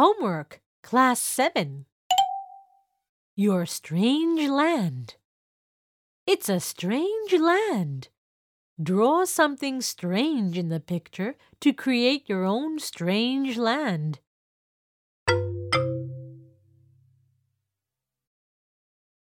Homework, Class 7. Your strange land. It's a strange land. Draw something strange in the picture to create your own strange land.